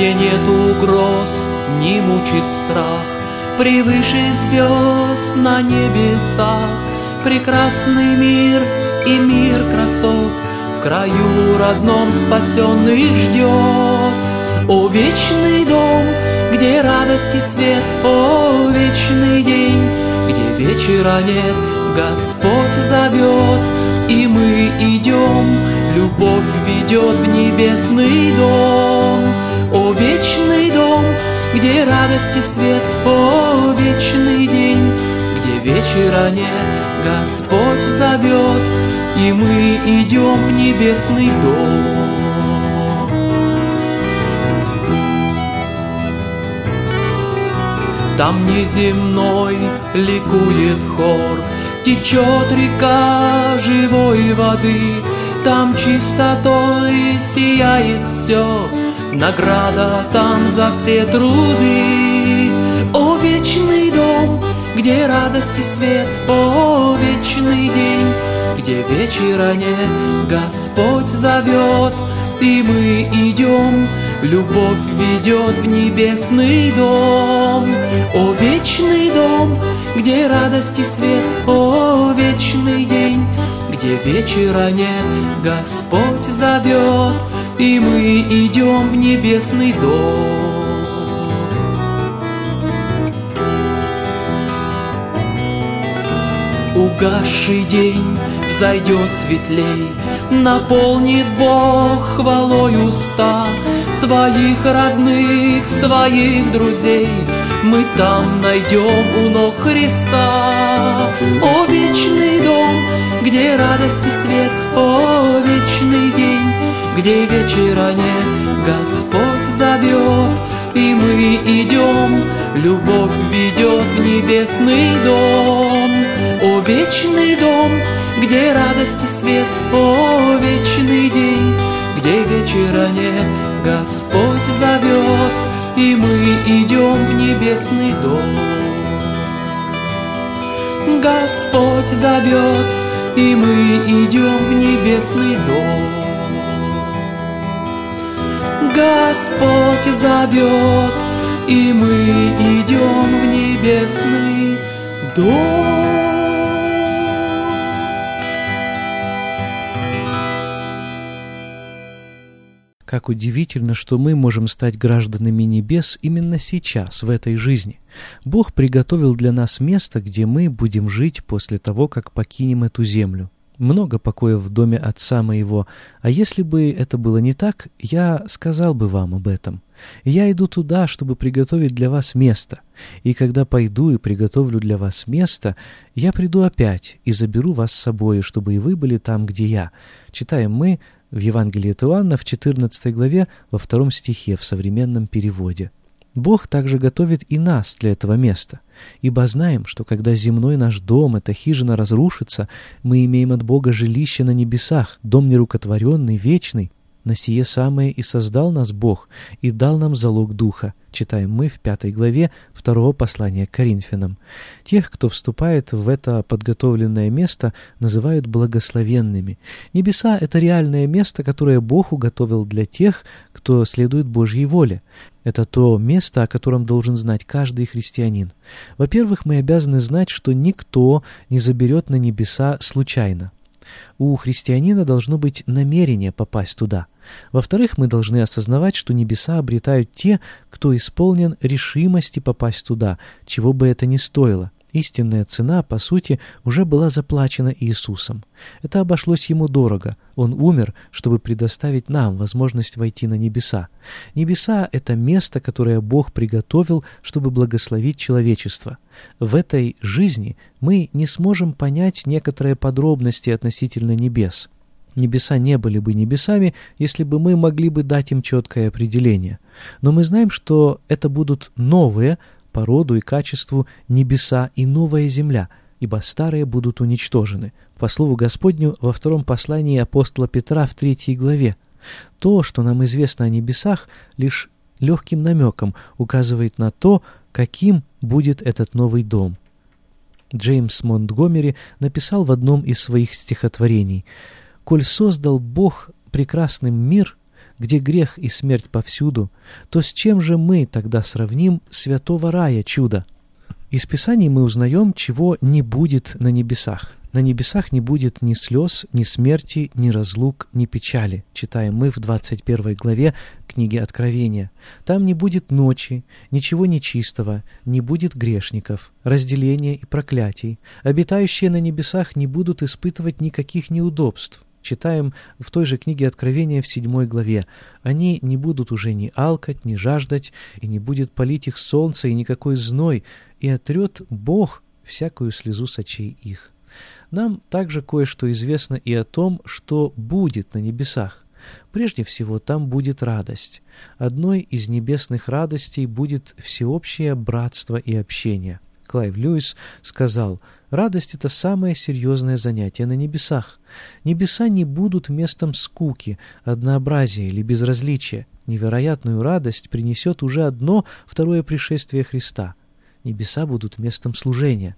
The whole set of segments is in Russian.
Где нет угроз, не мучит страх, Превыше звезд на небесах, Прекрасный мир и мир красот. В краю родном спасенный ждет. О, вечный дом, где радость и свет, О, вечный день, где вечера нет, Господь зовет, и мы идем, Любовь ведет в небесный дом. О, вечный дом, где радость и свет, о, вечный день, где вечера нет, Господь зовет, и мы идем в небесный дом. Там неземной ликует хор, Течет река живой воды, Там чистотой сияет все, Награда там за все труды. О, вечный дом, где радость и свет, О, вечный день, где вечера нет, Господь зовет, и мы идем, Любовь ведет в небесный дом. О, вечный дом, где радость и свет, О, вечный день, где вечера нет, Господь зовет, и мы идем в небесный дом. Угасший день зайдет светлей, Наполнит Бог хвалой уста Своих родных, своих друзей Мы там найдем у ног Христа. О, вечный дом, где радость и свет, О, вечный день, где вечера нет, Господь зовет, и мы идем, любовь ведет в небесный дом. О, вечный дом, где радость и свет, о, вечный день, где вечера нет, Господь зовет, и мы идем в небесный дом. Господь зовет, и мы идем в небесный дом. Господь зовет, и мы идем в небесный дом. Как удивительно, что мы можем стать гражданами небес именно сейчас, в этой жизни. Бог приготовил для нас место, где мы будем жить после того, как покинем эту землю много покоя в доме отца моего, а если бы это было не так, я сказал бы вам об этом. Я иду туда, чтобы приготовить для вас место, и когда пойду и приготовлю для вас место, я приду опять и заберу вас с собой, чтобы и вы были там, где я». Читаем мы в Евангелии от Иоанна в 14 главе во втором стихе в современном переводе. Бог также готовит и нас для этого места, ибо знаем, что когда земной наш дом, эта хижина разрушится, мы имеем от Бога жилище на небесах, дом нерукотворенный, вечный, на сие самое и создал нас Бог и дал нам залог Духа, читаем мы в пятой главе второго послания к Коринфянам. Тех, кто вступает в это подготовленное место, называют благословенными. Небеса — это реальное место, которое Бог уготовил для тех, кто следует Божьей воле. Это то место, о котором должен знать каждый христианин. Во-первых, мы обязаны знать, что никто не заберет на небеса случайно. У христианина должно быть намерение попасть туда. Во-вторых, мы должны осознавать, что небеса обретают те, кто исполнен решимости попасть туда, чего бы это ни стоило. Истинная цена, по сути, уже была заплачена Иисусом. Это обошлось ему дорого. Он умер, чтобы предоставить нам возможность войти на небеса. Небеса — это место, которое Бог приготовил, чтобы благословить человечество. В этой жизни мы не сможем понять некоторые подробности относительно небес. Небеса не были бы небесами, если бы мы могли бы дать им четкое определение. Но мы знаем, что это будут новые, по роду и качеству небеса и новая земля, ибо старые будут уничтожены. По слову Господню во втором послании апостола Петра в третьей главе. То, что нам известно о небесах, лишь легким намеком указывает на то, каким будет этот новый дом. Джеймс Монтгомери написал в одном из своих стихотворений «Коль создал Бог прекрасным мир, где грех и смерть повсюду, то с чем же мы тогда сравним святого рая чудо? Из Писаний мы узнаем, чего не будет на небесах. На небесах не будет ни слез, ни смерти, ни разлук, ни печали, читаем мы в 21 главе книги Откровения. Там не будет ночи, ничего нечистого, не будет грешников, разделения и проклятий. Обитающие на небесах не будут испытывать никаких неудобств. Читаем в той же книге Откровения в седьмой главе. «Они не будут уже ни алкать, ни жаждать, и не будет палить их солнце и никакой зной, и отрет Бог всякую слезу с их». Нам также кое-что известно и о том, что будет на небесах. Прежде всего, там будет радость. Одной из небесных радостей будет всеобщее братство и общение – Клайв Льюис сказал, «Радость — это самое серьезное занятие на небесах. Небеса не будут местом скуки, однообразия или безразличия. Невероятную радость принесет уже одно второе пришествие Христа. Небеса будут местом служения.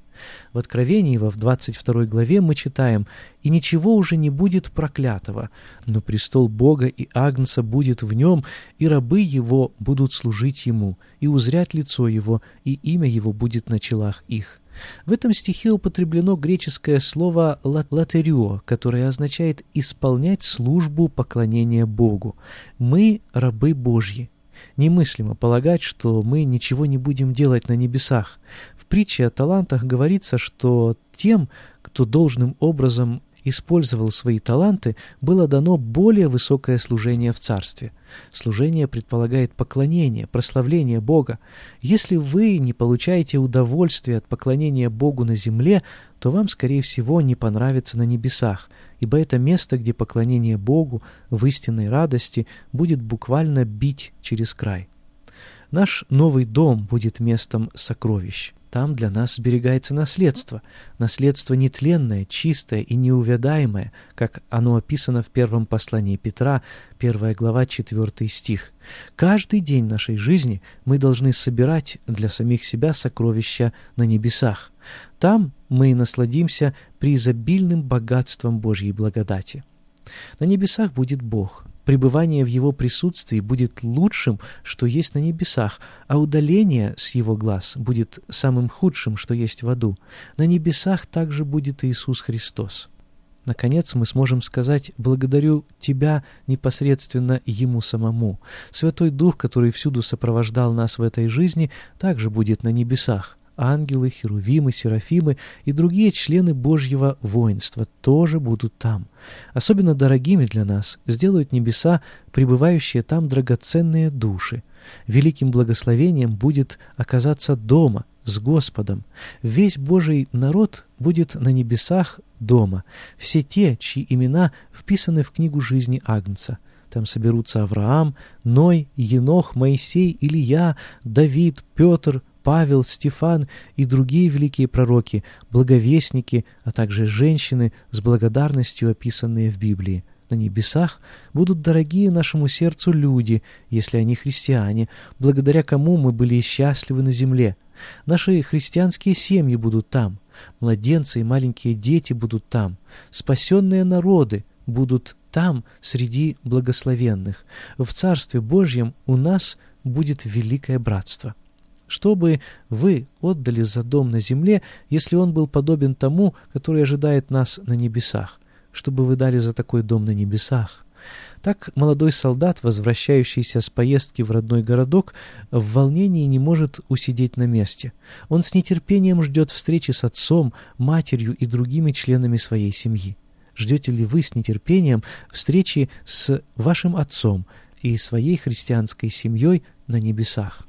В Откровении во в 22 главе мы читаем «И ничего уже не будет проклятого, но престол Бога и Агнца будет в нем, и рабы его будут служить ему, и узрят лицо его, и имя его будет на челах их». В этом стихе употреблено греческое слово «латерио», которое означает «исполнять службу поклонения Богу». Мы — рабы Божьи. Немыслимо полагать, что мы ничего не будем делать на небесах. В притче о талантах говорится, что тем, кто должным образом использовал свои таланты, было дано более высокое служение в Царстве. Служение предполагает поклонение, прославление Бога. Если вы не получаете удовольствия от поклонения Богу на земле, то вам, скорее всего, не понравится на небесах, ибо это место, где поклонение Богу в истинной радости будет буквально бить через край. Наш новый дом будет местом сокровищ. Там для нас сберегается наследство, наследство нетленное, чистое и неувядаемое, как оно описано в первом послании Петра, первая глава, 4 стих. Каждый день нашей жизни мы должны собирать для самих себя сокровища на небесах. Там мы насладимся преизобильным богатством Божьей благодати. На небесах будет Бог, Пребывание в Его присутствии будет лучшим, что есть на небесах, а удаление с Его глаз будет самым худшим, что есть в аду. На небесах также будет Иисус Христос. Наконец мы сможем сказать «благодарю Тебя непосредственно Ему самому». Святой Дух, который всюду сопровождал нас в этой жизни, также будет на небесах. Ангелы, херувимы, серафимы и другие члены Божьего воинства тоже будут там. Особенно дорогими для нас сделают небеса, пребывающие там драгоценные души. Великим благословением будет оказаться дома, с Господом. Весь Божий народ будет на небесах дома. Все те, чьи имена вписаны в книгу жизни Агнца. Там соберутся Авраам, Ной, Енох, Моисей, Илья, Давид, Петр, Павел, Стефан и другие великие пророки, благовестники, а также женщины с благодарностью описанные в Библии. На небесах будут дорогие нашему сердцу люди, если они христиане, благодаря кому мы были счастливы на земле. Наши христианские семьи будут там, младенцы и маленькие дети будут там, спасенные народы будут там среди благословенных. В Царстве Божьем у нас будет великое братство. Что бы вы отдали за дом на земле, если он был подобен тому, который ожидает нас на небесах? чтобы вы дали за такой дом на небесах». Так молодой солдат, возвращающийся с поездки в родной городок, в волнении не может усидеть на месте. Он с нетерпением ждет встречи с отцом, матерью и другими членами своей семьи. Ждете ли вы с нетерпением встречи с вашим отцом и своей христианской семьей на небесах?